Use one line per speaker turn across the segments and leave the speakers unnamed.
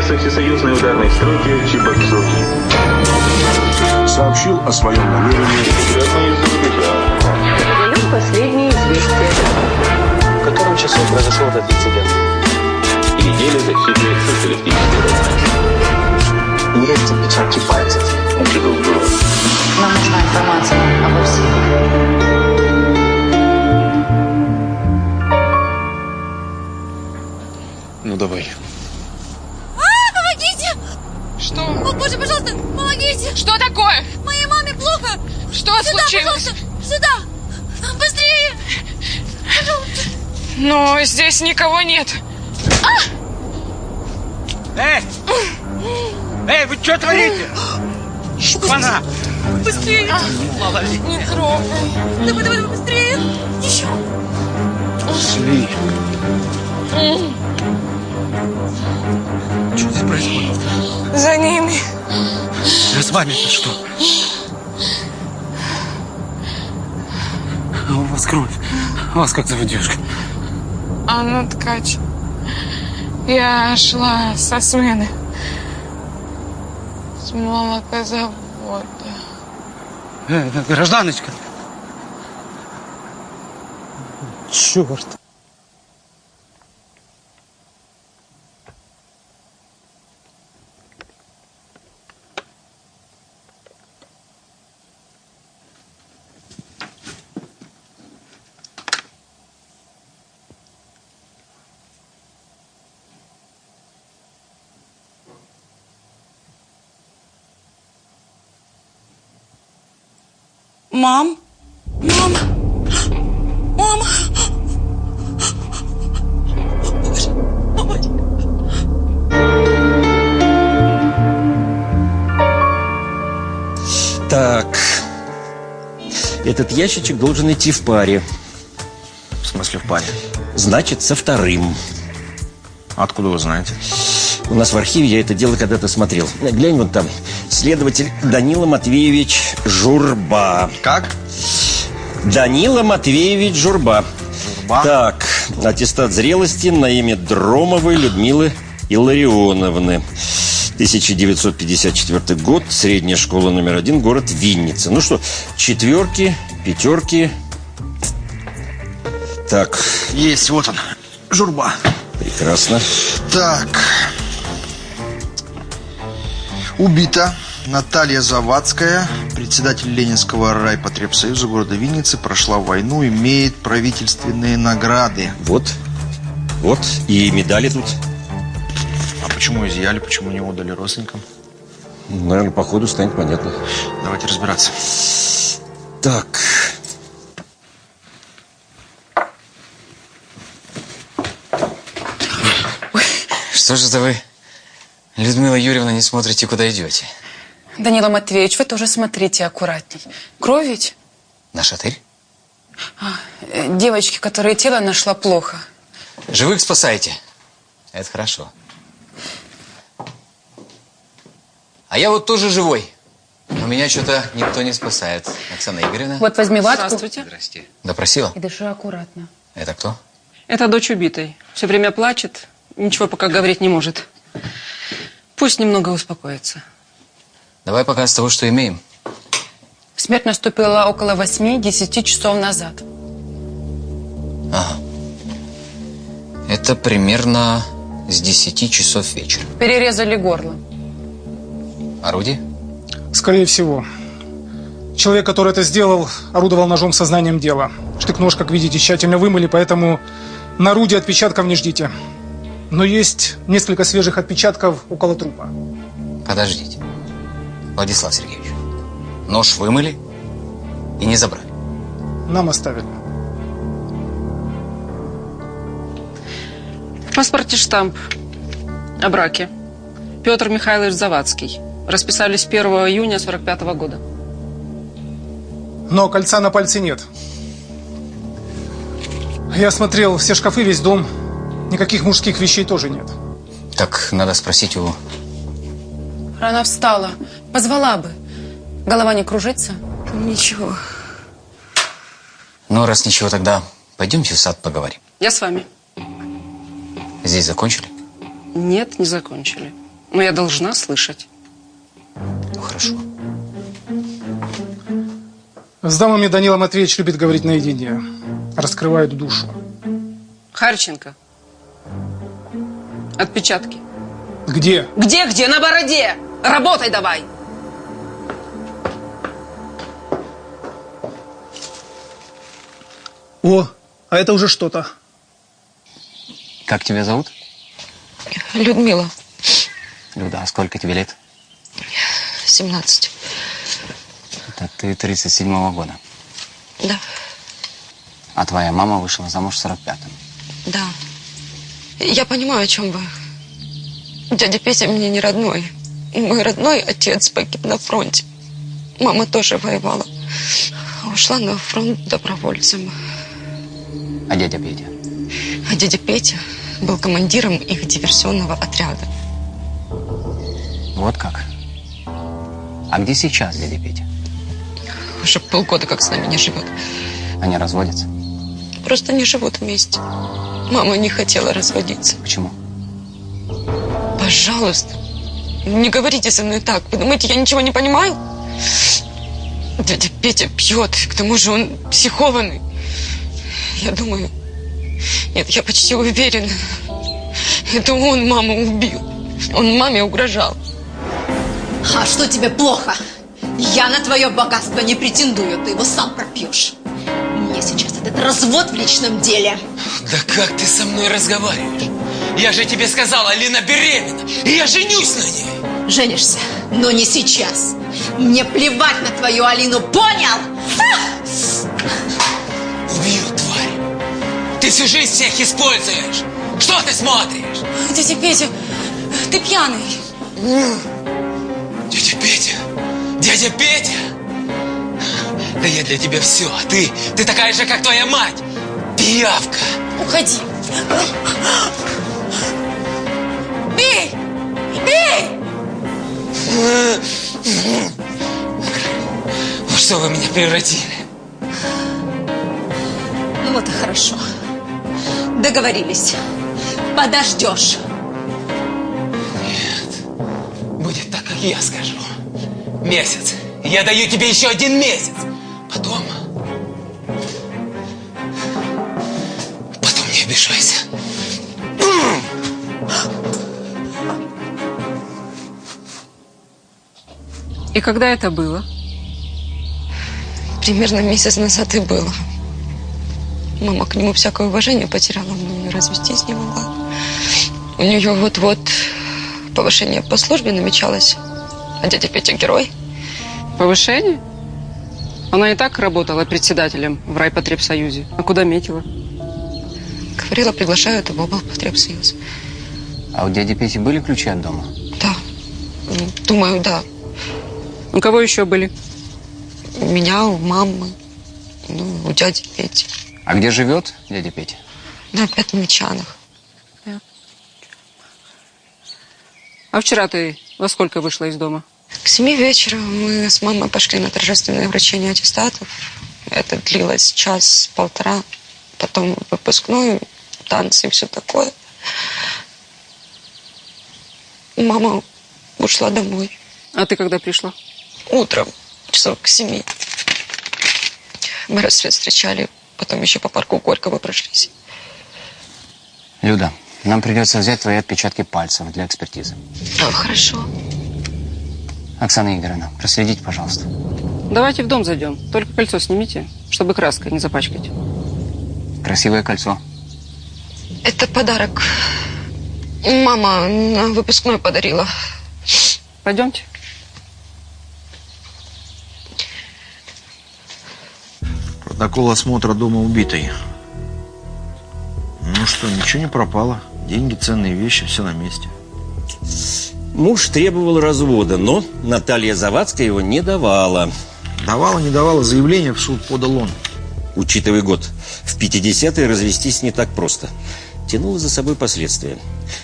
прессы всесоюзной ударной стройки Чебоксур.
Сообщил о своем намерении.
Передаем последние известия.
В котором часу произошел этот инцидент?
И неделю засчитывает социалистический рост.
Есть отпечатки пальцев.
Нам нужна информация обо всех.
Ну давай.
А, помогите!
Что?
О, боже, пожалуйста, помогите!
Что такое?
Моей маме плохо!
Что
Сюда,
случилось?
пожалуйста, сюда! Быстрее!
Но здесь никого нет.
Эй! Эй, вы что творите? Шпана!
Быстрее!
Не трогай.
Давай, давай, давай, быстрее! Еще!
Шли. Что здесь происходит?
За ними.
Да с вами-то что? А у вас кровь. А вас как зовут девушка?
Анна Ткач. Я шла со смены. С молокозавода.
Э, это гражданочка. Черт.
Мам? Мам? Мама?
Так. Этот ящичек должен идти в паре.
В смысле в паре?
Значит, со вторым.
Откуда вы знаете?
У нас в архиве я это дело когда-то смотрел. Глянь вот там. Следователь Данила Матвеевич Журба.
Как?
Данила Матвеевич Журба.
Журба?
Так, аттестат зрелости на имя Дромовой Людмилы Илларионовны. 1954 год, средняя школа номер один, город Винница. Ну что, четверки, пятерки. Так,
Есть, вот он. Журба.
прекрасно.
Так. Убита Наталья Завадская, председатель Ленинского райпотребсоюза города Винницы, прошла войну, имеет правительственные награды.
Вот, вот, и медали тут.
А почему изъяли, почему не отдали родственникам?
Наверное, по ходу станет понятно.
Давайте разбираться.
Так,
Что же это вы, Людмила Юрьевна, не смотрите, куда идете?
Данила Матвеевич, вы тоже смотрите аккуратней. Кровь ведь?
На шатырь?
Э, Девочки, которая тело нашла плохо.
Живых спасаете. Это хорошо. А я вот тоже живой. Но меня что-то никто не спасает. Оксана Игоревна.
Вот возьми ватку
Здравствуйте.
Здрасте. Допросила?
и дыши аккуратно.
Это кто?
Это дочь убитой. Все время плачет, ничего пока говорить не может. Пусть немного успокоится.
Давай пока с того, что имеем.
Смерть наступила около 8-10 часов назад.
Ага. Это примерно с 10 часов вечера.
Перерезали горло.
Орудие?
Скорее всего. Человек, который это сделал, орудовал ножом сознанием дела. Штык-нож, как видите, тщательно вымыли, поэтому на орудие отпечатков не ждите. Но есть несколько свежих отпечатков около трупа.
Подождите. Владислав Сергеевич, нож вымыли и не забрали.
Нам оставили.
В паспорте штамп о браке. Петр Михайлович Завадский. Расписались 1 июня 45 года.
Но кольца на пальце нет. Я смотрел все шкафы, весь дом. Никаких мужских вещей тоже нет.
Так, надо спросить у...
Рано встала. Позвала бы. Голова не кружится?
Ничего.
Ну, раз ничего, тогда пойдемте в сад поговорим.
Я с вами.
Здесь закончили?
Нет, не закончили. Но я должна слышать.
Ну, хорошо.
С дамами Данила Матвеевич любит говорить наедине. Раскрывает душу.
Харченко. Отпечатки.
Где?
Где-где? На бороде! Работай давай!
О, а это уже что-то.
Как тебя зовут?
Людмила,
Люда, а сколько тебе лет?
17.
Это ты 37-го года.
Да,
А твоя мама вышла замуж в 45-м.
да. Я понимаю, о чем вы. Дядя Петя мне не родной. Мой родной отец погиб на фронте. Мама тоже воевала. Ушла на фронт добровольцем.
А дядя Петя?
А дядя Петя был командиром их диверсионного отряда.
Вот как. А где сейчас дядя Петя?
Уже полгода как с нами не живет.
Они разводятся?
Просто не живут вместе. Мама не хотела разводиться.
Почему?
Пожалуйста, не говорите со мной так. Вы думаете, я ничего не понимаю? Дядя Петя пьет, к тому же он психованный. Я думаю... Нет, я почти уверена. Это он маму убил. Он маме угрожал.
А что тебе плохо? Я на твое богатство не претендую, ты его сам пропьешь. Мне сейчас этот развод в личном деле.
Да как ты со мной разговариваешь? Я же тебе сказал, Алина беременна, и я женюсь на ней.
Женишься, но не сейчас. Мне плевать на твою Алину, понял?
Тварь. Ты всю жизнь всех используешь. Что ты смотришь?
Дядя Петя, ты пьяный.
Дядя Петя, дядя Петя. Да я для тебя все, а ты, ты такая же, как твоя мать. Пиявка.
Уходи. Бей! Бей!
Во что вы меня превратили?
Ну вот и хорошо. Договорились. Подождешь.
Будет так, как я скажу. Месяц. Я даю тебе еще один месяц. Потом... Потом не обижайся.
И когда это было?
Примерно месяц назад и было. Мама к нему всякое уважение потеряла, но и развестись не могла. У нее вот-вот повышение по службе намечалось. А дядя Петя герой.
Повышение? Она и так работала председателем в райпотребсоюзе. А куда метила?
Говорила, приглашают его в потребсоюз.
А у дяди Пети были ключи от дома?
Да. Думаю, да.
У кого еще были?
У меня, у мамы, ну, у дяди Пети.
А где живет дядя Петя?
На Пятничанах.
А вчера ты во сколько вышла из дома?
К семи вечера мы с мамой пошли на торжественное вручение аттестатов. Это длилось час-полтора. Потом выпускной, танцы и все такое. Мама ушла домой.
А ты когда пришла?
Утром, часов к семи. Мы рассвет встречали, потом еще по парку Горького прошлись.
Люда, нам придется взять твои отпечатки пальцев для экспертизы.
А, хорошо.
Оксана Игоревна, проследите, пожалуйста.
Давайте в дом зайдем. Только кольцо снимите, чтобы краской не запачкать.
Красивое кольцо.
Это подарок. Мама на выпускной подарила.
Пойдемте.
Протокол осмотра дома убитой. Ну что, ничего не пропало. Деньги, ценные вещи, все на месте.
Муж требовал развода, но Наталья Завадская его не давала.
Давала, не давала, заявление в суд подал он.
Учитывая год, в 50-е развестись не так просто. Тянуло за собой последствия.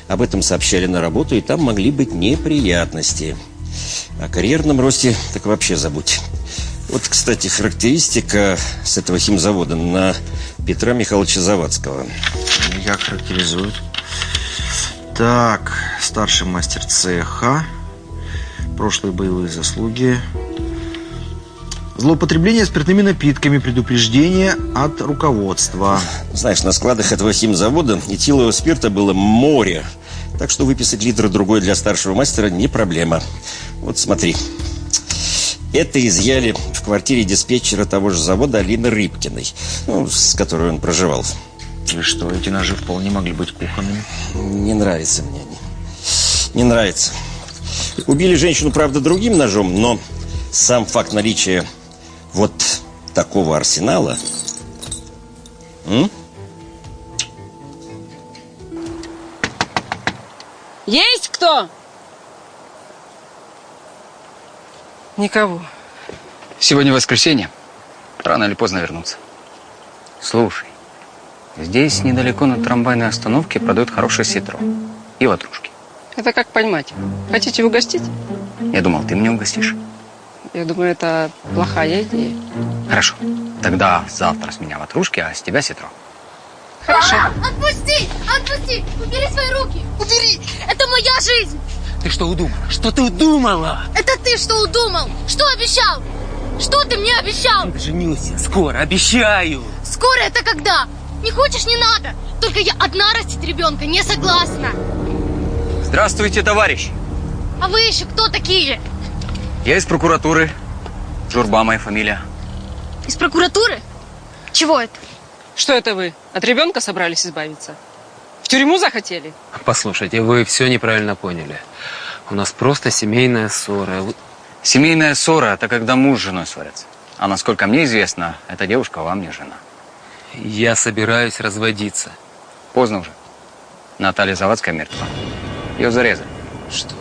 Об этом сообщали на работу, и там могли быть неприятности. О карьерном росте так вообще забудь. Вот, кстати, характеристика с этого химзавода на Петра Михайловича Завадского.
Как характеризуют?
Так, старший мастер цеха, прошлые боевые заслуги, злоупотребление спиртными напитками, предупреждение от руководства.
Знаешь, на складах этого химзавода этилового спирта было море. Так что выписать литр другой для старшего мастера не проблема. Вот смотри. Это изъяли в квартире диспетчера того же завода Алины Рыбкиной, ну, с которой он проживал.
И что, эти ножи вполне могли быть кухонными?
Не нравится мне они. Не нравится. Убили женщину, правда, другим ножом, но сам факт наличия вот такого арсенала... М?
Есть кто? Никого.
Сегодня воскресенье. Рано или поздно вернуться. Слушай, здесь недалеко на трамвайной остановке продают хорошее ситро и ватрушки.
Это как понимать? Хотите угостить?
Я думал, ты меня угостишь.
Я думаю, это плохая идея.
Хорошо. Тогда завтра с меня ватрушки, а с тебя ситро.
Хорошо.
Отпусти! Отпусти! Убери свои руки! Убери! Это моя жизнь!
Ты что удумала? Что ты удумала?
Это ты что удумал? Что обещал? Что ты мне обещал?
Женюсь скоро, обещаю.
Скоро это когда? Не хочешь, не надо. Только я одна растить ребенка не согласна.
Здравствуйте, товарищ.
А вы еще кто такие?
Я из прокуратуры. Журба моя фамилия.
Из прокуратуры? Чего это?
Что это вы? От ребенка собрались избавиться? В тюрьму захотели?
Послушайте, вы все неправильно поняли. У нас просто семейная ссора.
Семейная ссора – это когда муж с женой ссорятся. А насколько мне известно, эта девушка вам не жена.
Я собираюсь разводиться.
Поздно уже. Наталья Завадская мертва. Ее зарезали.
Что?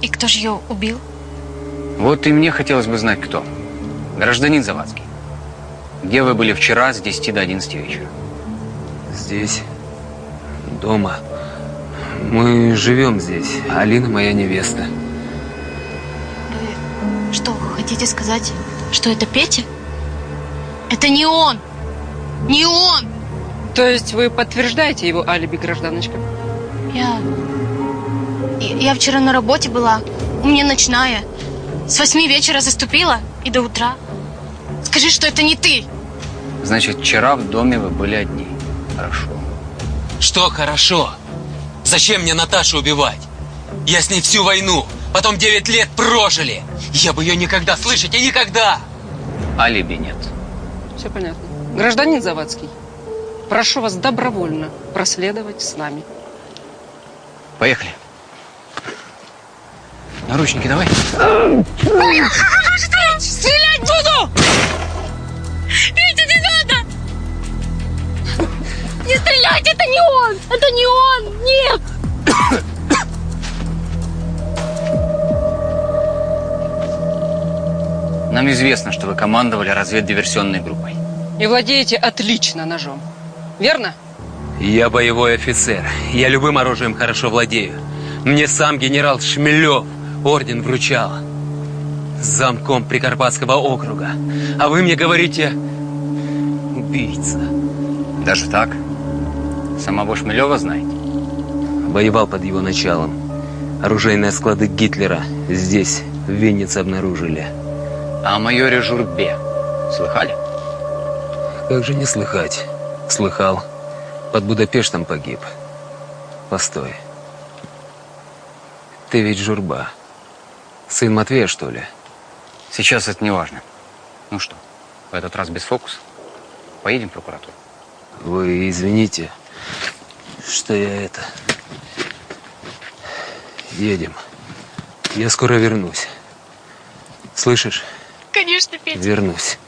И кто же ее убил?
Вот и мне хотелось бы знать, кто. Гражданин Завадский. Где вы были вчера с 10 до 11 вечера?
Здесь, дома. Мы живем здесь. Алина моя невеста.
Что, хотите сказать, что это Петя? Это не он! Не он!
То есть вы подтверждаете его алиби, гражданочка?
Я... Я вчера на работе была. У меня ночная. С восьми вечера заступила и до утра. Скажи, что это не ты.
Значит, вчера в доме вы были одни. Хорошо.
Что хорошо? Зачем мне Наташу убивать? Я с ней всю войну, потом 9 лет прожили. Я бы ее никогда, слышите, никогда!
Алиби нет.
Все понятно. Гражданин Завадский, прошу вас добровольно проследовать с нами.
Поехали. Наручники давай.
Стрелять! Стрелять буду! Не стрелять, это не он! Это не он! Нет!
Нам известно, что вы командовали разведдиверсионной группой.
И владеете отлично ножом. Верно?
Я боевой офицер. Я любым оружием хорошо владею. Мне сам генерал Шмелев орден вручал. Замком Прикарпатского округа. А вы мне говорите... Убийца.
Даже так? Самого Шмелева знаете?
Воевал под его началом. Оружейные склады Гитлера здесь, в Виннице, обнаружили.
А о майоре Журбе слыхали?
Как же не слыхать? Слыхал. Под Будапештом погиб. Постой. Ты ведь Журба. Сын Матвея, что ли?
Сейчас это не важно. Ну что, в этот раз без фокуса? Поедем в прокуратуру?
Вы извините, что я это... Едем. Я скоро вернусь. Слышишь?
Конечно, Петя.
Вернусь.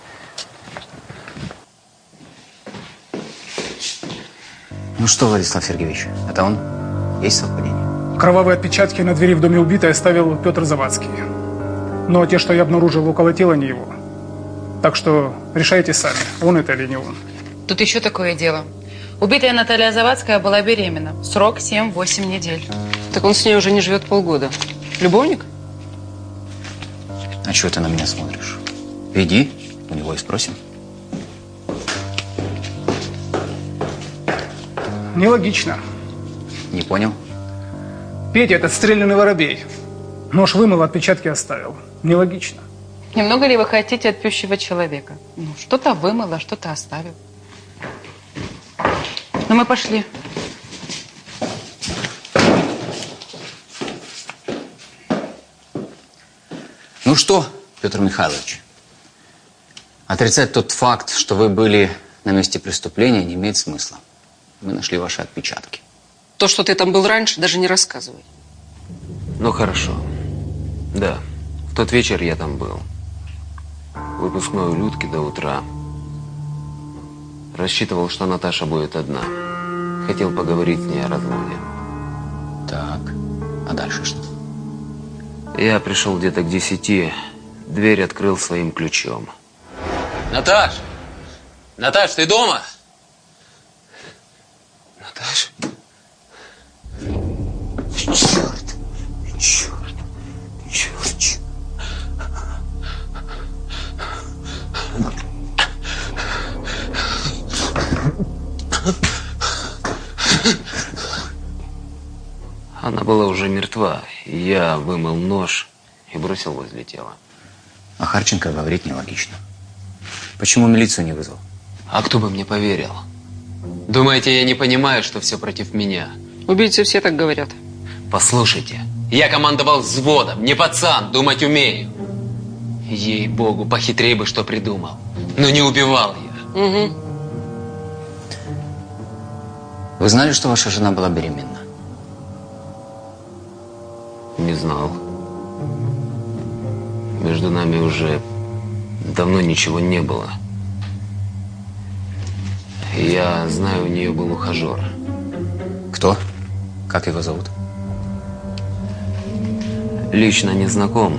Ну что, Владислав Сергеевич, это он? Есть совпадение?
Кровавые отпечатки на двери в доме убитой оставил Петр Завадский. Но те, что я обнаружил около тела, не его. Так что решайте сами, он это или не он.
Тут еще такое дело. Убитая Наталья Завадская была беременна. Срок 7-8 недель.
Так он с ней уже не живет полгода. Любовник?
А чего ты на меня смотришь? Иди, у него и спросим.
Нелогично.
Не понял?
Петя, этот стрелянный воробей. Нож вымыл, отпечатки оставил. Нелогично.
Немного ли вы хотите от пьющего человека? Ну, что-то вымыл, а что-то оставил. Ну, мы пошли.
Ну что, Петр Михайлович, отрицать тот факт, что вы были на месте преступления, не имеет смысла. Мы нашли ваши отпечатки.
То, что ты там был раньше, даже не рассказывай.
Ну хорошо. Да, в тот вечер я там был. Выпускной у Людки до утра. Рассчитывал, что Наташа будет одна. Хотел поговорить с ней о разводе.
Так, а дальше что?
Я пришел где-то к десяти. Дверь открыл своим ключом. Наташ! Наташ, ты дома? Наташ?
Черт! Черт!
Она была уже мертва. Я вымыл нож и бросил возле тела.
А Харченко говорит нелогично. Почему милицию не вызвал?
А кто бы мне поверил? Думаете, я не понимаю, что все против меня?
Убийцы все так говорят.
Послушайте, я командовал взводом, не пацан, думать умею. Ей-богу, похитрей бы что придумал. Но не убивал я.
Угу.
Вы знали, что ваша жена была беременна?
Не знал. Между нами уже давно ничего не было. Я знаю, у нее был ухажер.
Кто? Как его зовут?
Лично не знаком.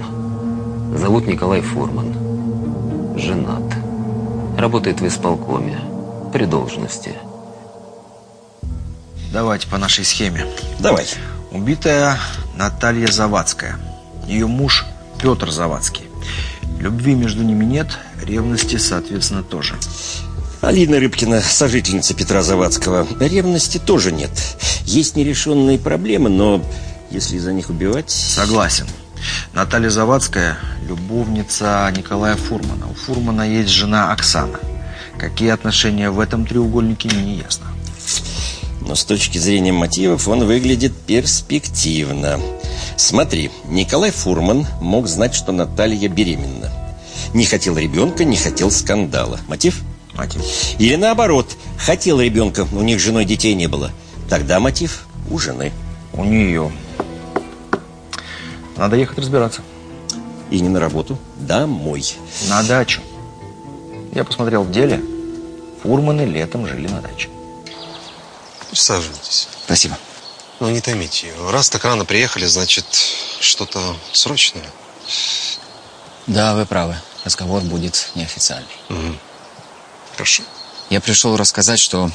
Зовут Николай Фурман. Женат. Работает в исполкоме. При должности.
Давайте по нашей схеме.
Давай.
Убитая Наталья Завадская. Ее муж Петр Завадский. Любви между ними нет, ревности, соответственно, тоже.
Алина Рыбкина, сожительница Петра Завадского. Ревности тоже нет. Есть нерешенные проблемы, но если за них убивать...
Согласен. Наталья Завадская – любовница Николая Фурмана. У Фурмана есть жена Оксана. Какие отношения в этом треугольнике, не ясно.
Но с точки зрения мотивов он выглядит перспективно. Смотри, Николай Фурман мог знать, что Наталья беременна. Не хотел ребенка, не хотел скандала. Мотив?
Мотив.
Или наоборот, хотел ребенка, у них с женой детей не было. Тогда мотив у жены.
У нее. Надо ехать разбираться.
И не на работу, домой.
На дачу. Я посмотрел в деле. Фурманы летом жили на даче.
Присаживайтесь.
Спасибо.
Ну, не томите. Раз так рано приехали, значит, что-то срочное.
Да, вы правы. Разговор будет неофициальный.
Угу. Хорошо.
Я пришел рассказать, что...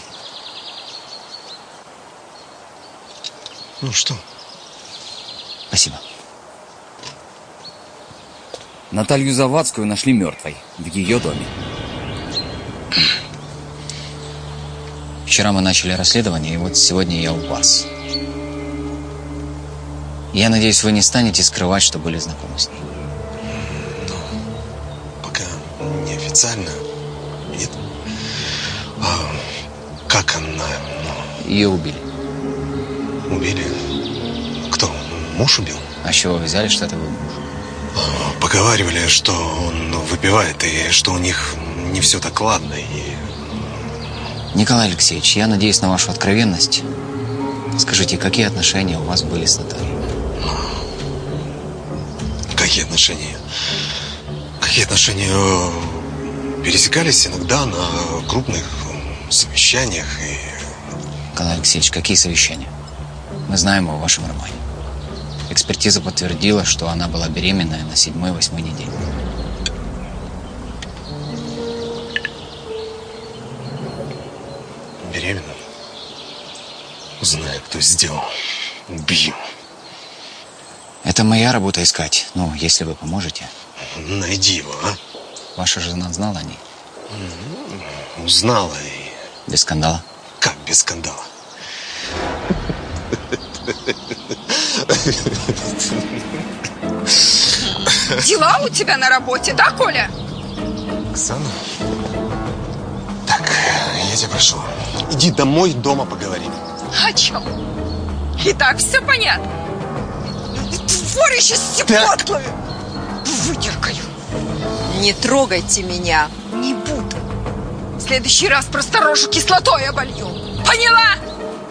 Ну, что?
Спасибо. Наталью Завадскую нашли мертвой в ее доме. Вчера мы начали расследование, и вот сегодня я у вас. Я надеюсь, вы не станете скрывать, что были знакомы с ней.
Пока неофициально. Нет. А как она?
Ее убили.
Убили? Кто? Муж убил?
А с чего вы взяли, что это был муж?
Поговаривали, что он выпивает, и что у них не все так ладно, и...
Николай Алексеевич, я надеюсь на вашу откровенность. Скажите, какие отношения у вас были с Натальей?
Какие отношения? Какие отношения? Пересекались иногда на крупных совещаниях и...
Николай Алексеевич, какие совещания? Мы знаем о вашем романе. Экспертиза подтвердила, что она была беременная на седьмой-восьмой неделе.
Знаю, кто сделал. Убью.
Это моя работа искать. Ну, если вы поможете.
Найди его, а?
Ваша жена знала о ней?
Узнала и...
Без скандала?
Как без скандала?
Дела у тебя на работе, да, Коля?
Оксана? Так, я тебя прошу, иди домой, дома поговорим.
О чем? И так все понятно. Тварь еще стекло Выдеркаю.
Не трогайте меня.
Не буду. В следующий раз просто рожу кислотой оболью. Поняла?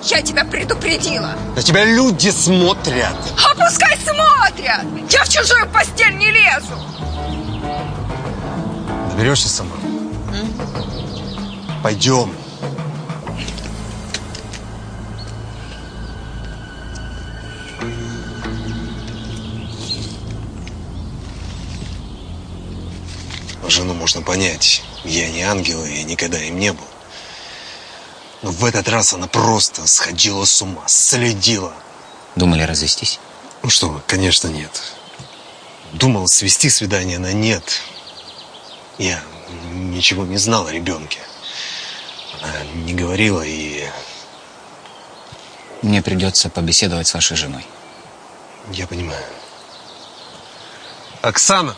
Я тебя предупредила.
На тебя люди смотрят.
А пускай смотрят. Я в чужую постель не лезу.
Доберешься сама? Пойдем. Можно понять. Я не ангел и никогда им не был. Но в этот раз она просто сходила с ума, следила.
Думали развестись?
Ну что, вы, конечно, нет. Думал свести свидание на нет. Я ничего не знал о ребенке. Она не говорила и...
Мне придется побеседовать с вашей женой.
Я понимаю. Оксана!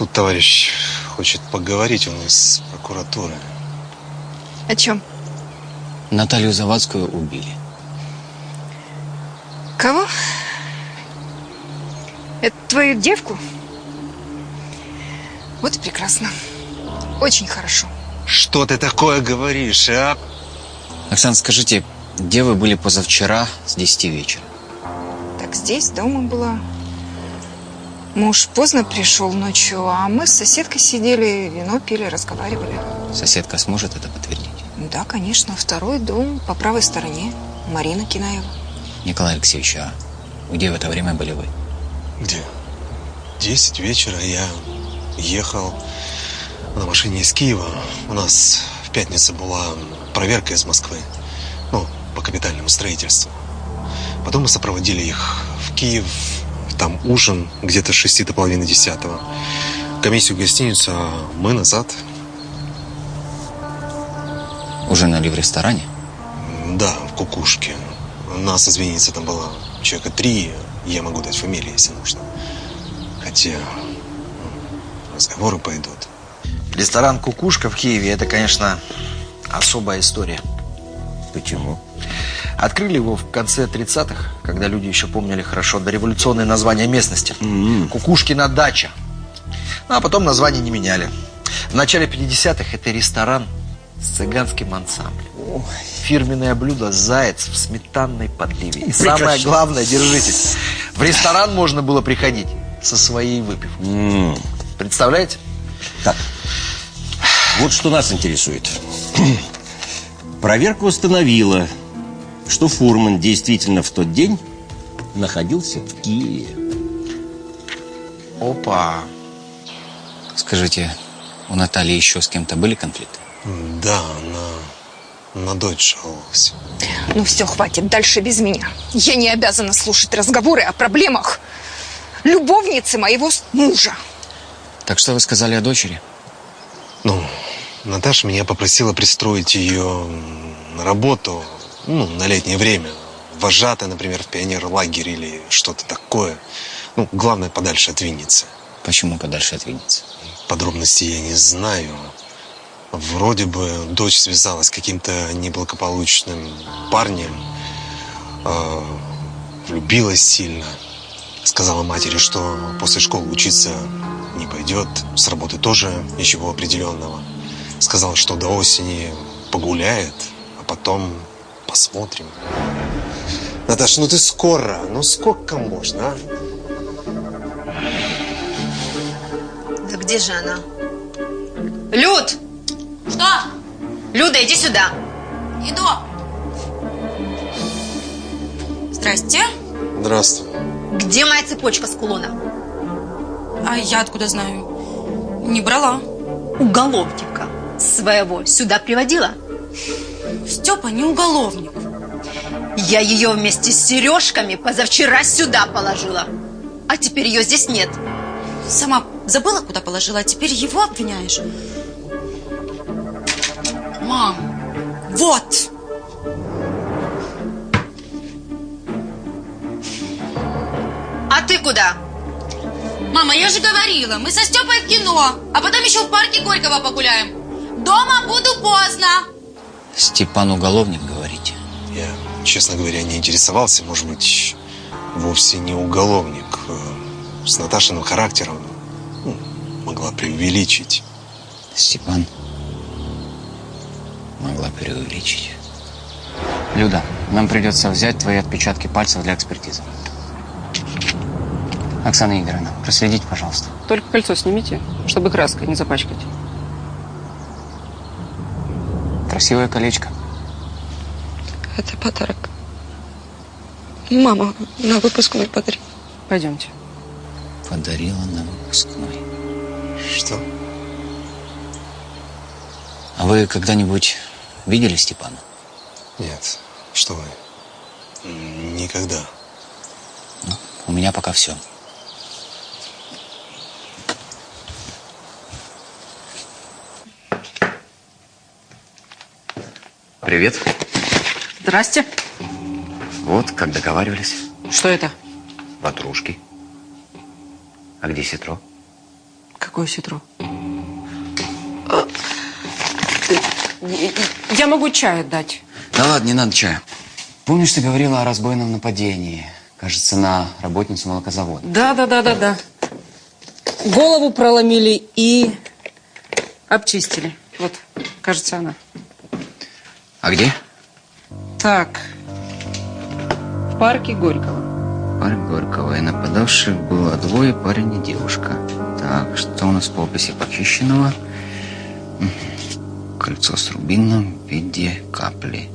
Тут товарищ хочет поговорить он из прокуратуры.
О чем?
Наталью Завадскую убили.
Кого? Это твою девку? Вот и прекрасно. Очень хорошо.
Что ты такое говоришь, а?
Оксана, скажите, где вы были позавчера с 10 вечера?
Так здесь, дома была. Муж поздно пришел ночью, а мы с соседкой сидели, вино пили, разговаривали.
Соседка сможет это подтвердить?
Да, конечно. Второй дом по правой стороне. Марина Кинаева.
Николай Алексеевич, а где в это время были вы?
Где? Десять вечера я ехал на машине из Киева. У нас в пятницу была проверка из Москвы. Ну, по капитальному строительству. Потом мы сопроводили их в Киев. Там ужин где-то с шести до половины десятого. Комиссию в гостиницу, а мы назад.
Ужинали в ресторане?
Да, в Кукушке. Нас, извините, там было человека три. Я могу дать фамилии, если нужно. Хотя ну, разговоры пойдут.
Ресторан «Кукушка» в Киеве – это, конечно, особая история.
Почему?
Открыли его в конце 30-х, когда люди еще помнили хорошо дореволюционное название местности. Кукушкина дача. Ну, а потом название не меняли. В начале 50-х это ресторан с цыганским ансамблем. Фирменное блюдо «Заяц» в сметанной подливе. И самое главное, держитесь, в ресторан можно было приходить со своей выпивкой. Представляете?
Так, вот что нас интересует. Проверка установила, что Фурман действительно в тот день находился в Киеве.
Опа.
Скажите, у Натальи еще с кем-то были конфликты?
Да, на, на дочь жаловалась.
Ну все, хватит, дальше без меня. Я не обязана слушать разговоры о проблемах любовницы моего мужа.
Так что вы сказали о дочери?
Ну, Наташа меня попросила пристроить ее на работу, ну, на летнее время. Вожатая, например, в пионерлагерь или что-то такое. Ну, главное, подальше от Винницы.
Почему подальше от Винницы?
Подробностей я не знаю. Вроде бы дочь связалась с каким-то неблагополучным парнем. э, влюбилась сильно. Сказала матери, что после школы учиться не пойдет. С работы тоже ничего определенного. Сказал, что до осени погуляет, а потом посмотрим. Наташ, ну ты скоро. Ну сколько можно, а?
Да где же она? Люд! Что? Люда, иди сюда.
Иду. Здрасте.
Здравствуй.
Где моя цепочка с кулона?
А я откуда знаю? Не брала.
Уголовника своего сюда приводила?
Степа не уголовник.
Я ее вместе с сережками позавчера сюда положила. А теперь ее здесь нет.
Сама забыла, куда положила, а теперь его обвиняешь? Мам, вот!
А ты куда?
Мама, я же говорила, мы со Степой в кино, а потом еще в парке Горького погуляем. Дома буду поздно.
Степан уголовник, говорите?
Я, честно говоря, не интересовался. Может быть, вовсе не уголовник. Э, С Наташиным характером ну, могла преувеличить.
Степан могла преувеличить. Люда, нам придется взять твои отпечатки пальцев для экспертизы. Оксана Игоревна, проследите, пожалуйста.
Только кольцо снимите, чтобы краской не запачкать.
Красивое колечко.
Это подарок. Мама на выпускной подарила.
Пойдемте.
Подарила на выпускной.
Что?
А вы когда-нибудь видели Степана?
Нет, что вы. Никогда.
У меня пока все. Привет.
Здрасте.
Вот, как договаривались.
Что это?
Ватрушки. А где ситро?
Какое ситро? А, э, Я могу чай дать.
Да ладно, не надо чая. Помнишь, ты говорила о разбойном нападении? Кажется, на работницу молокозавода.
Да, да, да, да, да. Голову проломили и обчистили. Вот, кажется, она.
А где?
Так. В парке Горького.
Парк Горького. И нападавших было двое, парень и девушка. Так, что у нас по описи похищенного? Кольцо с рубином в виде капли.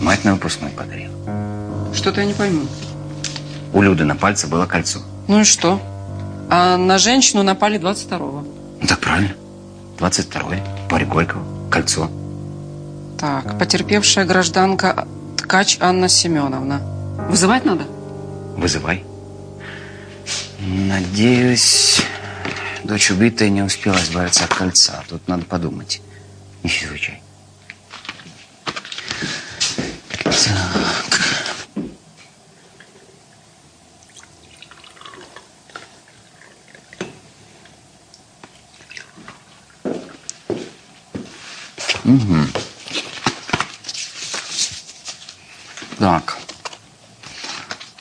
Мать на выпускной подарила.
Что-то я не пойму.
У Люды на пальце было кольцо.
Ну и что? А на женщину напали 22-го.
Ну так правильно. 22-е. Парк Горького. Кольцо.
Так, потерпевшая гражданка Ткач Анна Семеновна. Вызывать надо?
Вызывай. Надеюсь, дочь убитой не успела избавиться от кольца. Тут надо подумать. Неси свой чай. Так. Угу. Так.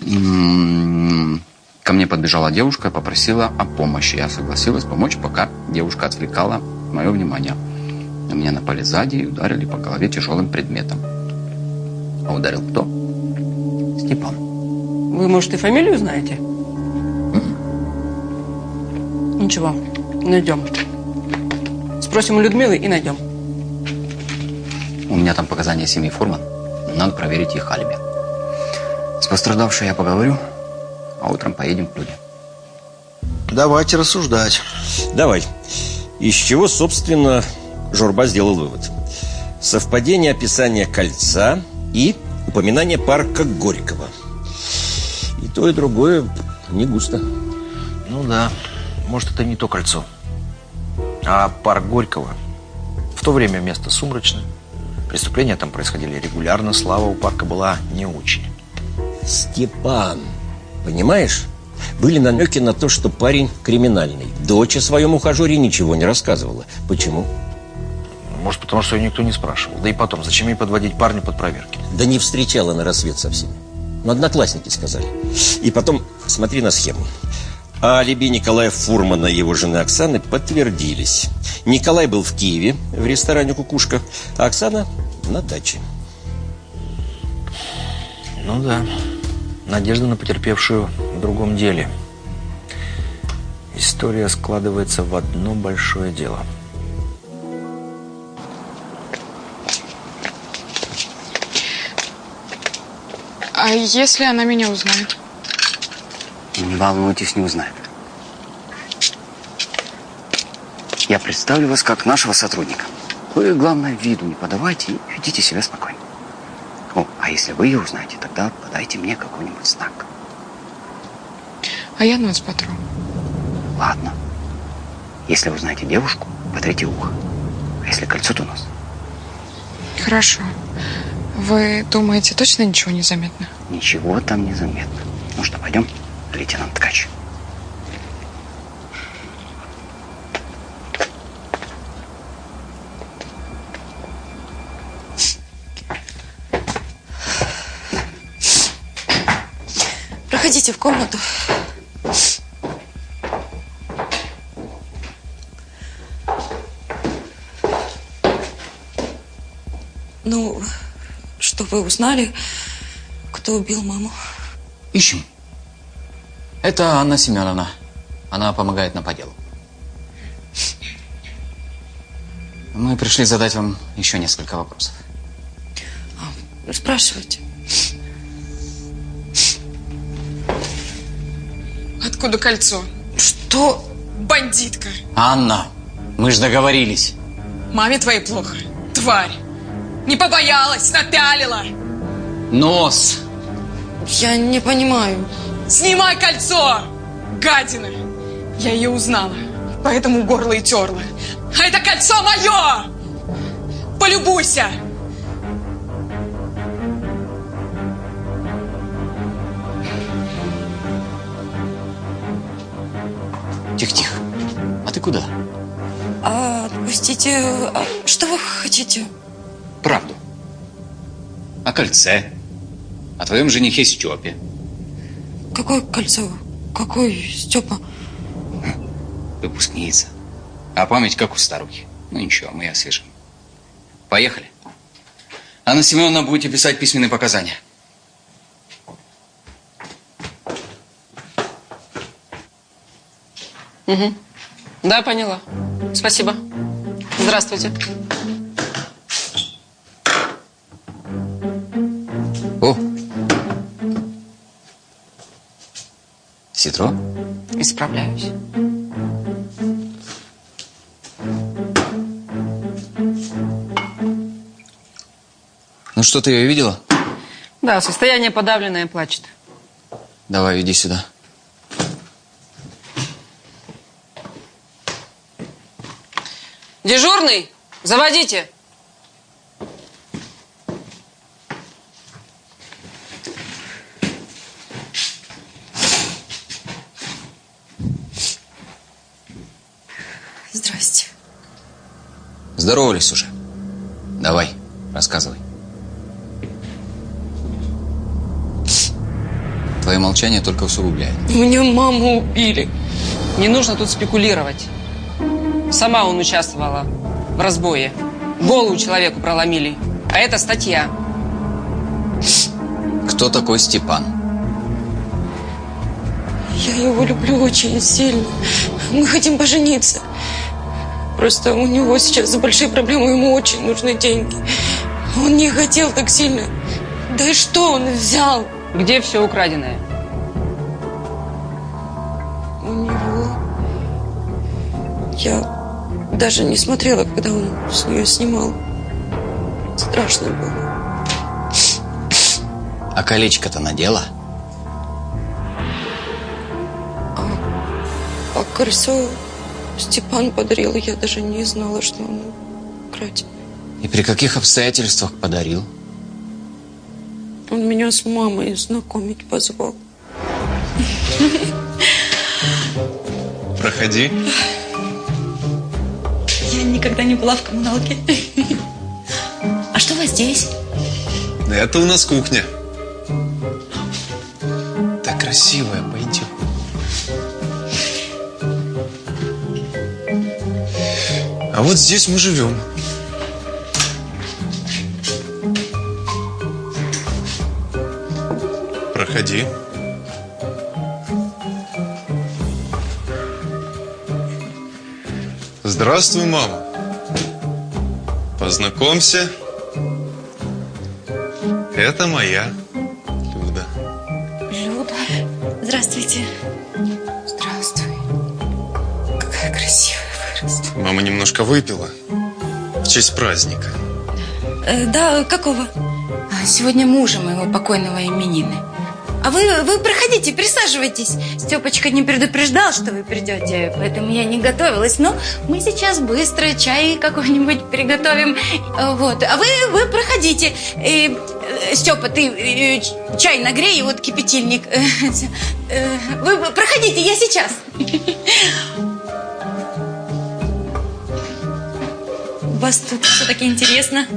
М, Ко мне подбежала девушка и попросила о помощи. Я согласилась помочь, пока девушка отвлекала мое внимание. На меня напали сзади и ударили по голове тяжелым предметом. А ударил кто? Степан.
Вы, может, и фамилию знаете? Ничего, найдем. Спросим у Людмилы и найдем.
У меня там показания семьи Фурман. Надо проверить их алиби. С пострадавшей я поговорю, а утром поедем к людям.
Давайте рассуждать.
Давай. Из чего, собственно, Журба сделал вывод? Совпадение описания кольца и упоминание парка Горького. И то, и другое не густо.
Ну да, может, это не то кольцо. А парк Горького. В то время место сумрачное. Преступления там происходили регулярно, слава у парка была не очень.
Степан, понимаешь? Были намеки на то, что парень криминальный. Дочь о своем ухажере ничего не рассказывала. Почему?
Может, потому что ее никто не спрашивал. Да и потом, зачем ей подводить парня под проверки?
Да не встречала на рассвет со всеми. Ну, одноклассники сказали. И потом, смотри на схему. Алиби Николая Фурмана и его жены Оксаны подтвердились. Николай был в Киеве, в ресторане «Кукушка», а Оксана на даче.
Ну да. Надежда на потерпевшую в другом деле. История складывается в одно большое дело.
А если она меня узнает?
Не волнуйтесь, не узнает. Я представлю вас как нашего сотрудника. Вы, главное, виду не подавайте и ведите себя спокойно. О, а если вы ее узнаете, тогда подайте мне какой-нибудь знак.
А я нацпатрон.
Ладно. Если вы знаете девушку, потрите ухо. А если кольцо, то нос.
Хорошо. Вы думаете, точно ничего не заметно?
Ничего там не заметно. Ну что, пойдем, лейтенант Ткач.
Проходите в комнату. Ну, что вы узнали, кто убил маму?
Ищем. Это Анна Семеновна. Она помогает нам по делу. Мы пришли задать вам еще несколько вопросов.
Спрашивайте.
Откуда кольцо?
Что?
Бандитка.
Анна, мы же договорились.
Маме твоей плохо. Тварь. Не побоялась, напялила.
Нос.
Я не понимаю.
Снимай кольцо, гадина. Я ее узнала, поэтому горло и терла. А это кольцо мое! Полюбуйся!
Тихо-тихо. А ты куда?
А, отпустите. А что вы хотите?
Правду. О кольце. О твоем женихе Степе.
Какое кольцо? Какой Степа?
Выпускница. А память как у старухи. Ну ничего, мы освежим. Поехали. Анна Семеновна, будете писать письменные показания.
Угу. Да, поняла. Спасибо. Здравствуйте.
Ситро?
Исправляюсь.
Ну что, ты ее видела?
Да, состояние подавленное, плачет.
Давай, иди сюда.
Дежурный, заводите.
Здрасте.
Здоровались уже. Давай, рассказывай. Твое молчание только усугубляет.
Мне маму убили. Не нужно тут спекулировать. Сама он участвовала в разбое. Голову человеку проломили. А это статья.
Кто такой Степан?
Я его люблю очень сильно. Мы хотим пожениться. Просто у него сейчас большие проблемы, ему очень нужны деньги. Он не хотел так сильно. Да и что он взял?
Где все украденное?
У него... Я даже не смотрела, когда он с нее снимал. Страшно было.
А колечко-то надела?
А кольцо Степан подарил, я даже не знала, что он крадет.
И при каких обстоятельствах подарил?
Он меня с мамой знакомить позвал.
Проходи.
Я никогда не была в коммуналке. А что у вас здесь?
Это у нас кухня. Так красивая, А вот здесь мы живем. Проходи. Здравствуй, мама. Познакомься. Это моя Люда.
Люда. Здравствуйте.
Немножко выпила. В честь праздника.
Э, да, какого?
А Сегодня мужа моего покойного именины.
А вы, вы проходите, присаживайтесь. Степочка не предупреждал, что вы придете, поэтому я не готовилась. Но мы сейчас быстро чай какой-нибудь приготовим. Э, Вот. А вы, вы проходите. Э, э, Степа, ты чай нагрей, вот кипятильник. Вы проходите, я сейчас. У вас тут все-таки интересно.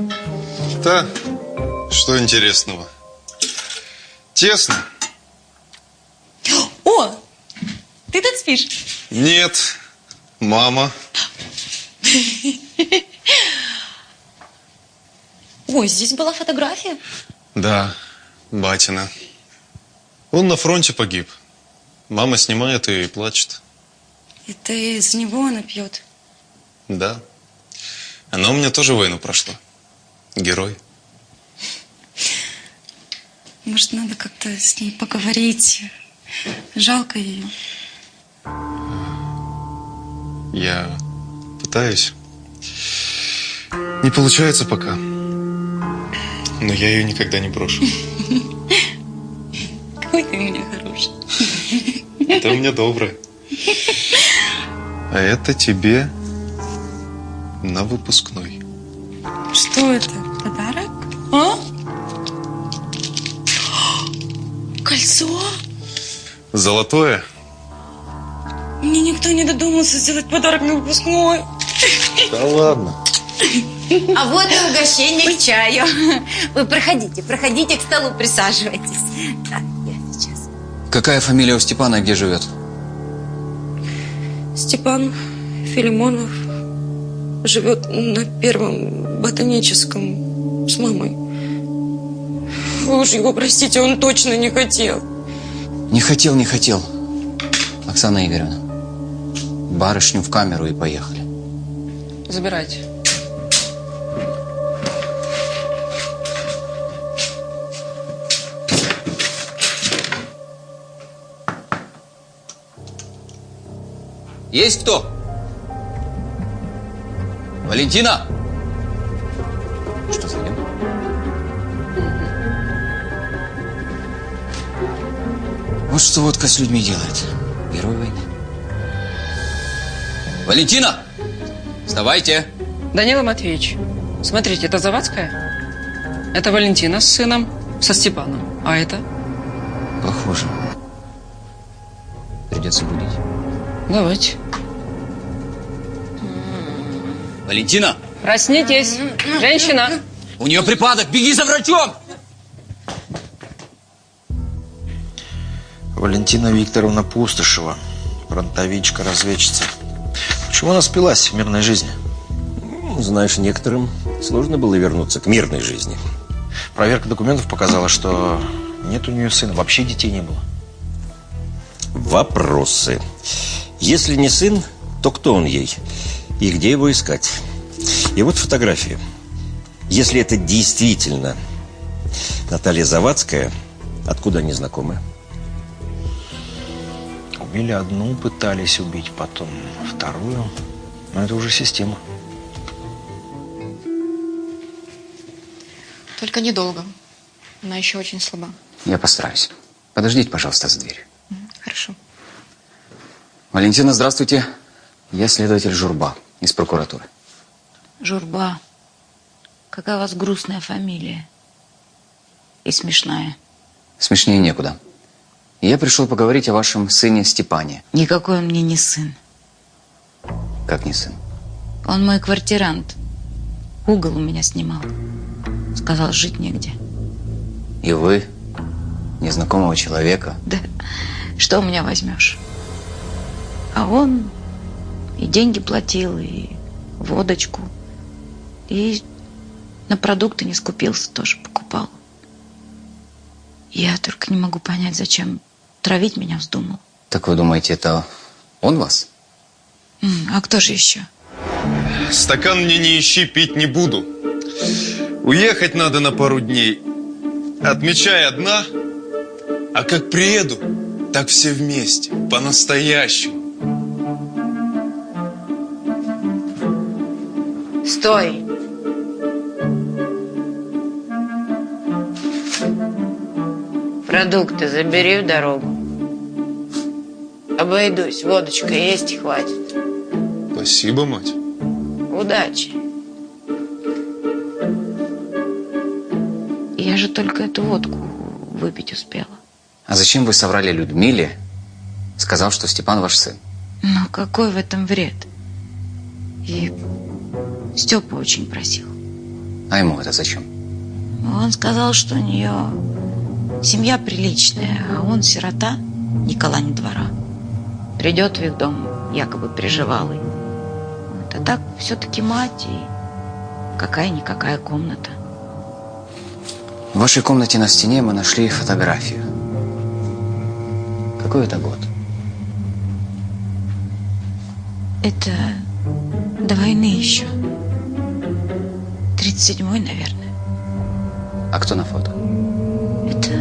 Да, что интересного? Тесно?
О, ты тут спишь?
Нет. Мама.
Ой, здесь была фотография.
Да, батина. Он на фронте погиб. Мама снимает и плачет.
Это из него она пьет.
Да. Она у меня тоже войну прошла. Герой.
Может, надо как-то с ней поговорить. Жалко ее.
Я пытаюсь. Не получается пока. Но я ее никогда не брошу.
Какой ты у меня хороший.
Это у меня доброе. А это тебе на выпускной.
Что это? Подарок? А? Кольцо?
Золотое?
Мне никто не додумался сделать подарок на выпускной.
Да ладно.
А вот и угощение к чаю. Вы проходите, проходите к столу, присаживайтесь. Так, я сейчас.
Какая фамилия у Степана, где живет?
Степан Филимонов живет на первом ботаническом с мамой. Вы уж его простите, он точно не хотел.
Не хотел, не хотел. Оксана Игоревна, барышню в камеру и поехали.
Забирайте.
Есть кто? Валентина! Что, зайдем? Вот что водка с людьми делает. Герой войны. Валентина! Вставайте!
Данила Матвеевич, смотрите, это Завадская? Это Валентина с сыном, со Степаном. А это?
Похоже. Придется будить.
Давайте.
Валентина!
Проснитесь, женщина.
У нее припадок! Беги за врачом!
Валентина Викторовна Пустышева, фронтовичка, разведчица. Почему она спилась в мирной жизни?
Ну, Знаешь, некоторым сложно было вернуться к мирной жизни.
Проверка документов показала, что нет у нее сына, вообще детей не было.
Вопросы. Если не сын, то кто он ей? И где его искать? И вот фотография. Если это действительно Наталья Завадская, откуда они знакомы?
Убили одну, пытались убить, потом вторую. Но это уже система.
Только недолго. Она еще очень слаба.
Я постараюсь. Подождите, пожалуйста, за дверью.
Хорошо.
Валентина, здравствуйте. Я следователь Журба из прокуратуры.
Журба. Какая у вас грустная фамилия. И смешная.
Смешнее некуда. Я пришел поговорить о вашем сыне Степане.
Никакой он мне не сын.
Как не сын?
Он мой квартирант. Угол у меня снимал. Сказал, жить негде.
И вы, незнакомого человека,
Да. Что у меня возьмешь? А он и деньги платил, и водочку. И на продукты не скупился, тоже покупал. Я только не могу понять, зачем травить меня вздумал.
так вы думаете, это он вас?
А кто же еще?
Стакан мне не ищи, пить не буду. Уехать надо на пару дней. Отмечай одна, а как приеду, так все вместе, по-настоящему.
Стой!
Продукты забери в дорогу. Обойдусь, водочка есть и хватит.
Спасибо, мать.
Удачи. Я же только эту водку выпить успела.
А зачем вы соврали Людмиле, сказав, что Степан ваш сын?
Ну, какой в этом вред? И Степа очень просил.
А ему это зачем?
Он сказал, что у нее семья приличная, а он сирота, ни кола, ни двора. Придет в их дом, якобы приживалый. Вот, а так все-таки мать и какая-никакая комната.
В вашей комнате на стене мы нашли фотографию. Какой это год?
Это до войны еще. 37-й, наверное.
А кто на фото?
Это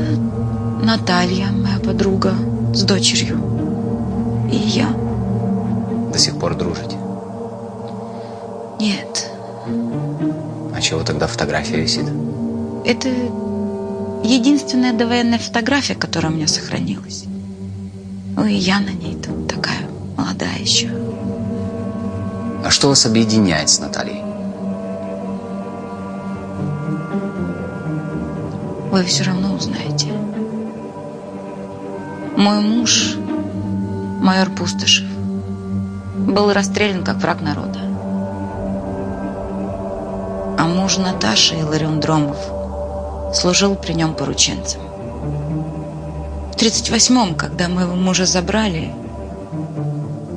Наталья, моя подруга, с дочерью. И я.
До сих пор дружите?
Нет,
А чего тогда фотография висит?
это единственная довоенная фотография, которая у меня сохранилась. Ну и я на ней тут такая молодая еще.
А что вас объединяет с Натальей?
Вы все равно узнаете. Мой муж, майор Пустошев, был расстрелян как враг народа. А муж Наташи, Иларион Дромов, служил при нем порученцем. В 38-м, когда моего мужа забрали,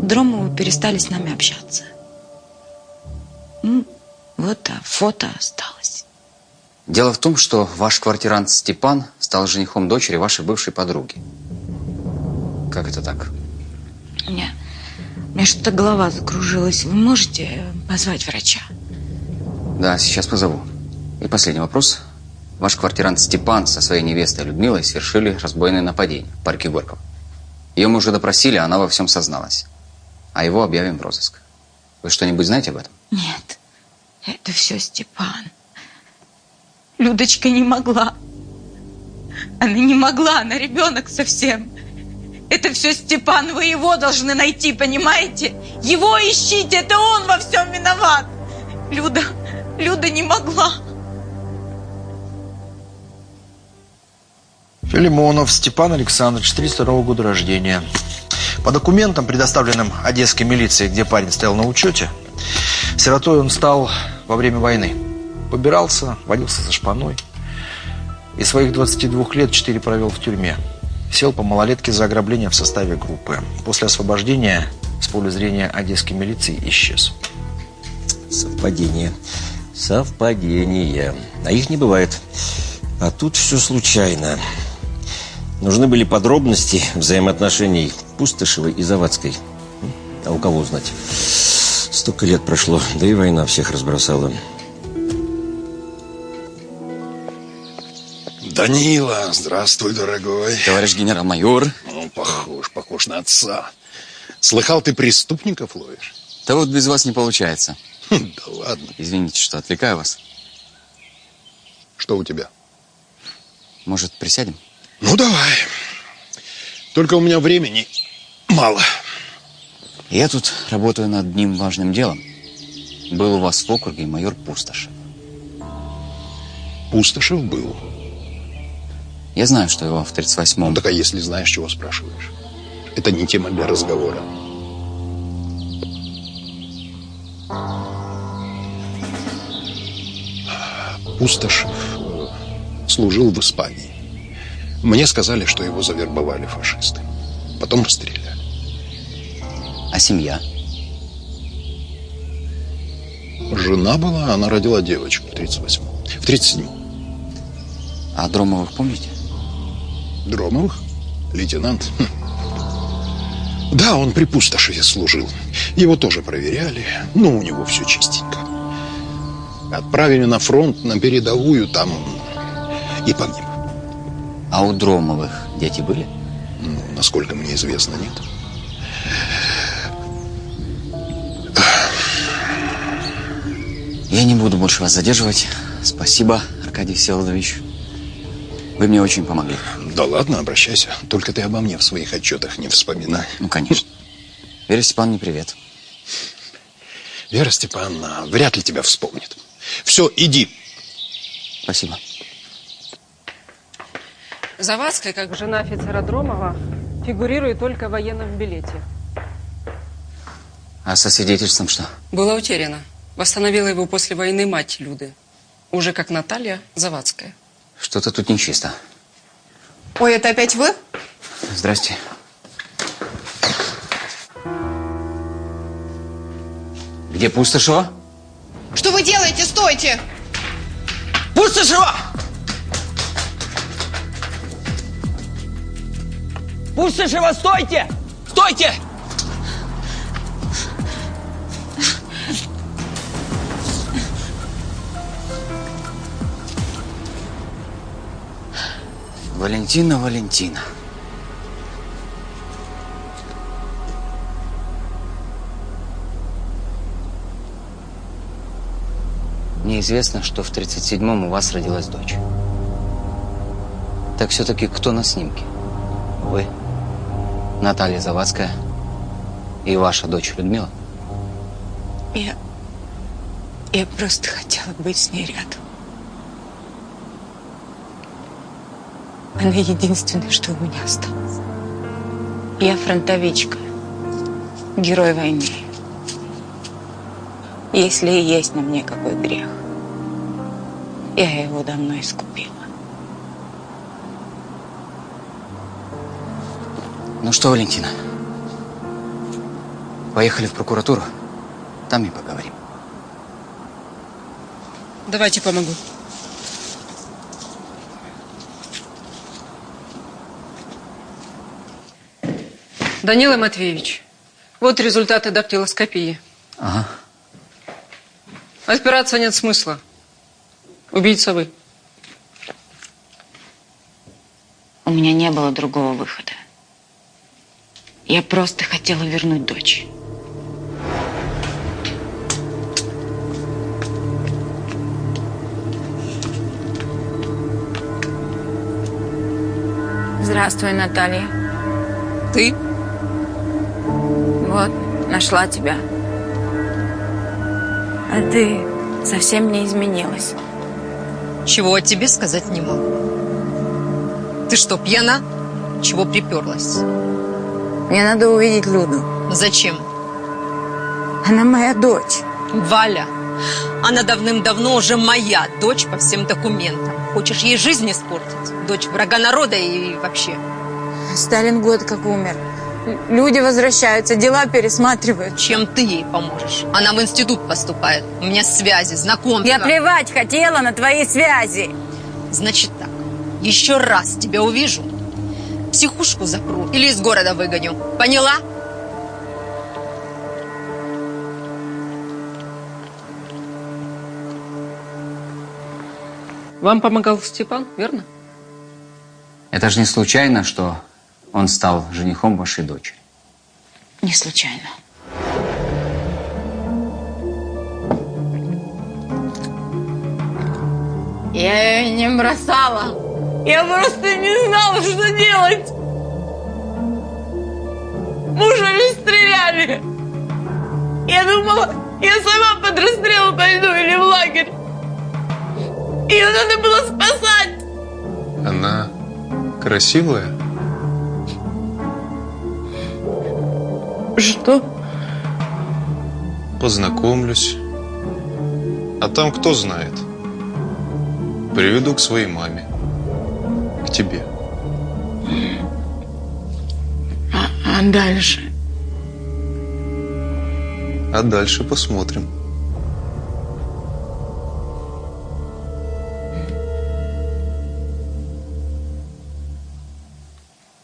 Дромовы перестали с нами общаться. Ну, вот, а фото осталось.
Дело в том, что ваш квартирант Степан стал женихом дочери вашей бывшей подруги. Как это так?
У меня, у меня что-то голова закружилась. Вы можете позвать врача?
Да, сейчас позову. И последний вопрос. Ваш квартирант Степан со своей невестой Людмилой совершили разбойное нападение в парке Горького. Ее мы уже допросили, она во всем созналась. А его объявим в розыск. Вы что-нибудь знаете об этом?
Нет, это все Степан. Людочка не могла. Она не могла, она ребенок совсем. Это все Степан, вы его должны найти, понимаете? Его ищите, это он во всем виноват. Люда, Люда не могла.
Филимонов Степан Александрович, 32 года рождения. По документам, предоставленным Одесской милицией, где парень стоял на учете, сиротой он стал во время войны. Побирался, водился за шпаной. И своих 22 лет 4 провел в тюрьме. Сел по малолетке за ограбление в составе группы. После освобождения с поля зрения Одесской милиции исчез.
Совпадение. Совпадение. А их не бывает. А тут все случайно. Нужны были подробности взаимоотношений Пустошевой и Завадской. А у кого узнать? Столько лет прошло, да и война всех разбросала.
Данила, здравствуй, дорогой.
Товарищ генерал-майор.
Ну, похож, похож на отца. Слыхал, ты преступников ловишь?
Да вот без вас не получается.
Да ладно.
Извините, что отвлекаю вас.
Что у тебя?
Может, присядем?
Ну, давай. Только у меня времени мало.
Я тут работаю над одним важным делом. Был у вас в округе майор Пустошев.
Пустошев был.
Я знаю, что его в 38-м...
Ну, так а если знаешь, чего спрашиваешь? Это не тема для разговора. Пустошев э, служил в Испании. Мне сказали, что его завербовали фашисты. Потом расстреляли.
А семья?
Жена была, она родила девочку в 38-м. В 37-м.
А Дромовых помните?
Дромовых? Лейтенант? Хм. Да, он при пустошеве служил. Его тоже проверяли. Но у него все чистенько. Отправили на фронт, на передовую, там и погиб.
А у Дромовых дети были?
Ну, насколько мне известно, нет.
Я не буду больше вас задерживать. Спасибо, Аркадий Всеволодович. Вы мне очень помогли.
Да ладно, обращайся. Только ты обо мне в своих отчетах не вспоминай.
Ну, конечно. Вера Степановне привет.
Вера Степановна вряд ли тебя вспомнит. Все, иди.
Спасибо.
Завадская, как жена офицера Дромова, фигурирует только в военном билете.
А со свидетельством что?
Было утеряно. Восстановила его после войны мать Люды. Уже как Наталья Завадская.
Что-то тут нечисто.
Ой, это опять вы?
Здрасте. Где Пустошева?
Что вы делаете? Стойте!
Пустошева! Пустошева, стойте! Стойте!
Валентина, Валентина. Мне известно, что в 37-м у вас родилась дочь. Так все-таки кто на снимке? Вы, Наталья Завадская и ваша дочь Людмила?
Я... Я просто хотела быть с ней рядом. Она единственное, что у меня осталось. Я фронтовичка, герой войны. Если и есть на мне какой грех, я его давно искупила.
Ну что, Валентина, поехали в прокуратуру, там и поговорим.
Давайте помогу. Данила Матвеевич, вот результаты дактилоскопии.
Ага.
Отпираться нет смысла. Убийца вы.
У меня не было другого выхода. Я просто хотела вернуть дочь.
Здравствуй, Наталья.
Ты?
Вот, нашла тебя. А ты совсем не изменилась.
Чего о тебе сказать не могу. Ты что, пьяна? Чего приперлась?
Мне надо увидеть Люду.
Зачем?
Она моя дочь.
Валя, она давным-давно уже моя дочь по всем документам. Хочешь ей жизнь испортить? Дочь врага народа и вообще.
Сталин год как умер. Люди возвращаются, дела пересматривают.
Чем ты ей поможешь? Она в институт поступает. У меня связи, знакомства.
Я плевать хотела на твои связи.
Значит так, еще раз тебя увижу, психушку запру или из города выгоню. Поняла?
Вам помогал Степан, верно?
Это же не случайно, что он стал женихом вашей дочери.
Не случайно.
Я ее не бросала. Я просто не знала, что делать. Мужа ведь стреляли. Я думала, я сама под расстрел пойду или в лагерь. Ее надо было спасать.
Она красивая?
Что?
Познакомлюсь. А там кто знает. Приведу к своей маме. К тебе.
А, а дальше?
А дальше посмотрим.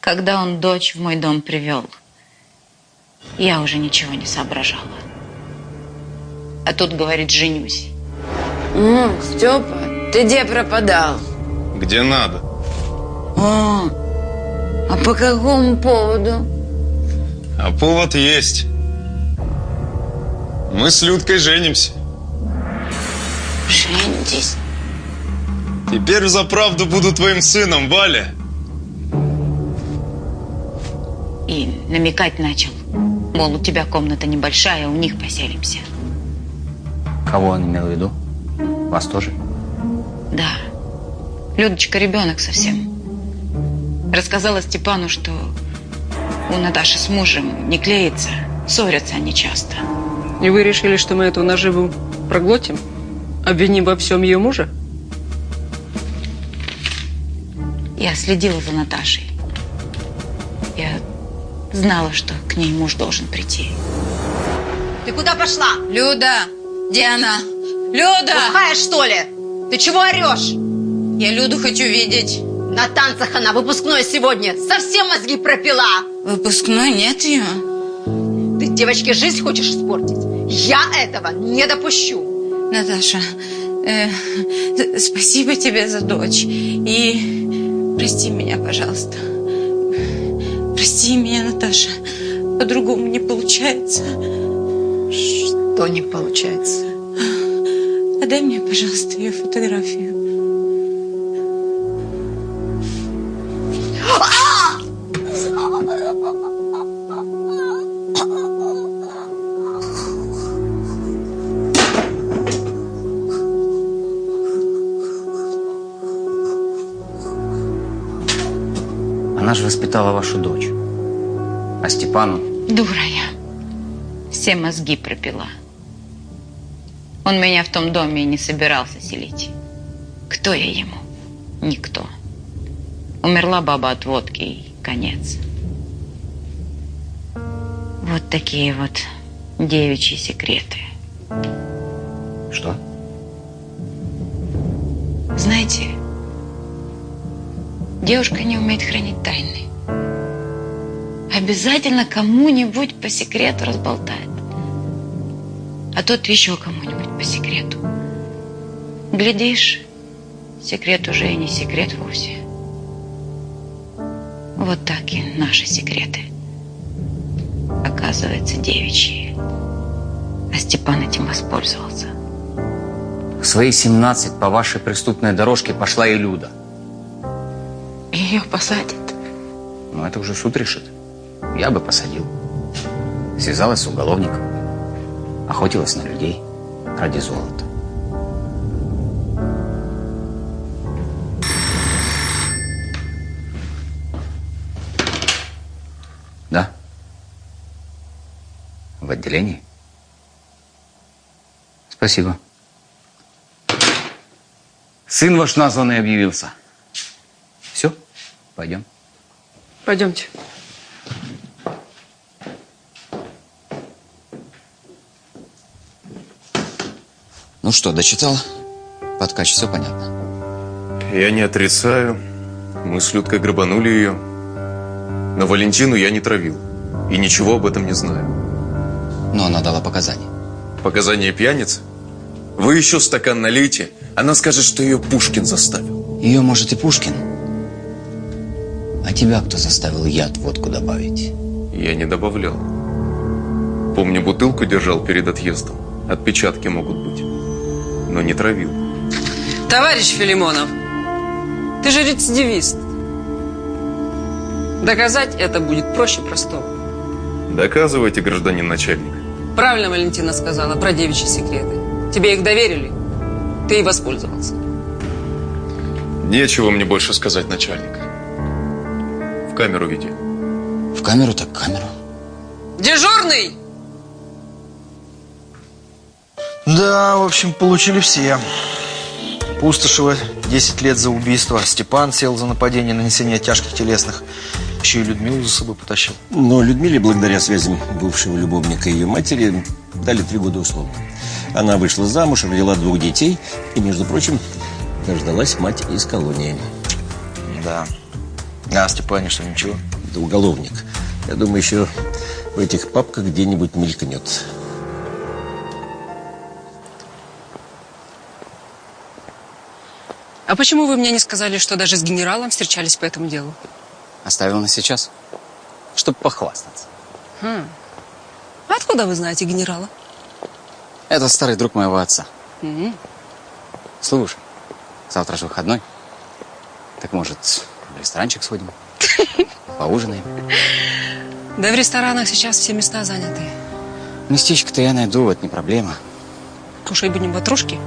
Когда он дочь в мой дом привел, я уже ничего не соображала. А тут, говорит, женюсь.
Ну, Степа, ты где пропадал?
Где надо.
А, а по какому поводу?
А повод есть. Мы с Людкой женимся.
Женитесь.
Теперь за правду буду твоим сыном, Валя.
намекать начал. Мол, у тебя комната небольшая, у них поселимся.
Кого он имел в виду? Вас тоже?
Да. Людочка ребенок совсем. Рассказала Степану, что у Наташи с мужем не клеится, ссорятся они часто.
И вы решили, что мы эту наживу проглотим? Обвиним во всем ее мужа?
Я следила за Наташей. Я знала, что к ней муж должен прийти.
Ты куда пошла?
Люда, где она? Люда!
Глухая, что ли? Ты чего орешь?
Я Люду хочу видеть.
На танцах она, выпускной сегодня. Совсем мозги пропила.
Выпускной нет ее.
Ты девочке жизнь хочешь испортить? Я этого не допущу.
Наташа, э, спасибо тебе за дочь. И прости меня, пожалуйста. Прости меня, Наташа. По-другому не получается.
Что не получается?
Отдай мне, пожалуйста, ее фотографию.
Воспитала вашу дочь. А Степану?
Дура я. Все мозги пропила. Он меня в том доме и не собирался селить. Кто я ему? Никто. Умерла баба от водки и конец. Вот такие вот девичьи секреты.
Что?
Знаете, девушка не умеет хранить тайны. Обязательно кому-нибудь по секрету разболтает. А тот еще кому-нибудь по секрету. Глядишь, секрет уже и не секрет вовсе. Вот так и наши секреты. Оказывается, девичьи. А Степан этим воспользовался.
В свои 17 по вашей преступной дорожке пошла и Люда.
Ее посадят.
Но это уже суд решит. Я бы посадил. Связалась с уголовником. Охотилась на людей ради золота. Да? В отделении? Спасибо. Сын ваш названный объявился. Пойдем.
Пойдемте.
Ну что, дочитал? Подкач, все понятно.
Я не отрицаю. Мы с Людкой грабанули ее. Но Валентину я не травил. И ничего об этом не знаю.
Но она дала показания.
Показания пьяницы? Вы еще стакан налейте. Она скажет, что ее Пушкин заставил.
Ее, может, и Пушкин. Тебя кто заставил яд в водку добавить?
Я не добавлял. Помню, бутылку держал перед отъездом. Отпечатки могут быть. Но не травил.
Товарищ Филимонов, ты же рецидивист. Доказать это будет проще простого.
Доказывайте, гражданин начальник.
Правильно Валентина сказала про девичьи секреты. Тебе их доверили, ты и воспользовался.
Нечего мне больше сказать, начальник. В камеру веди.
В камеру так камеру.
Дежурный!
Да, в общем, получили все. Пустошева 10 лет за убийство. Степан сел за нападение, нанесение тяжких телесных. Еще и Людмилу за собой потащил.
Но Людмиле, благодаря связям бывшего любовника и ее матери, дали три года условно. Она вышла замуж, родила двух детей и, между прочим, дождалась мать из колонии.
Да. А что, ничего?
Да уголовник. Я думаю, еще в этих папках где-нибудь мелькнет.
А почему вы мне не сказали, что даже с генералом встречались по этому делу?
Оставил на сейчас, чтобы похвастаться.
Хм. А Откуда вы знаете генерала?
Это старый друг моего отца.
М.
Слушай, завтра же выходной. Так может, в ресторанчик сходим? Поужинаем?
Да в ресторанах сейчас все места заняты.
Местечко-то я найду, это не проблема.
Кушать будем ватрушки?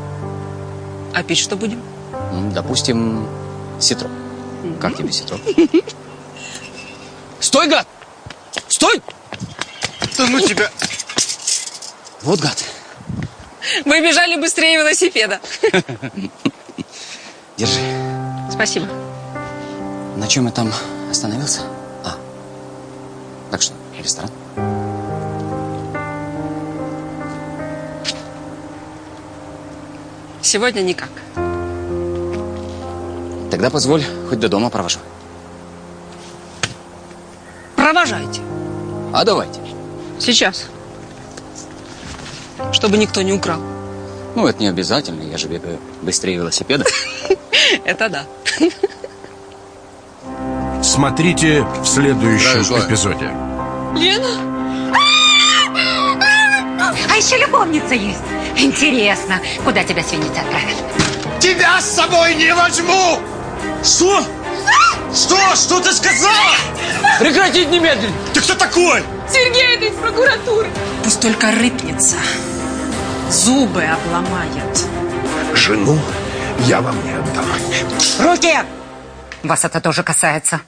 А пить что будем?
Допустим, ситро. Как тебе ситро?
Стой, гад! Стой!
Да ну тебя!
Вот гад.
Вы бежали быстрее велосипеда.
Держи.
Спасибо.
На чем я там остановился? А. Так что, ресторан?
Сегодня никак.
Тогда позволь, хоть до дома провожу.
Провожайте.
А давайте.
Сейчас. Чтобы никто не украл.
Ну, это не обязательно, я же бегаю быстрее велосипеда.
Это да.
Смотрите в следующем эпизоде.
Лена?
А еще любовница есть. Интересно, куда тебя свиниться отправят?
Тебя с собой не возьму! Что? Что? Что ты сказала? Прекратить немедленно! Ты кто такой?
Сергей, это из прокуратуры.
Пусть только рыпнется. Зубы обломает.
Жену я вам не отдам.
Руки! Вас это тоже касается.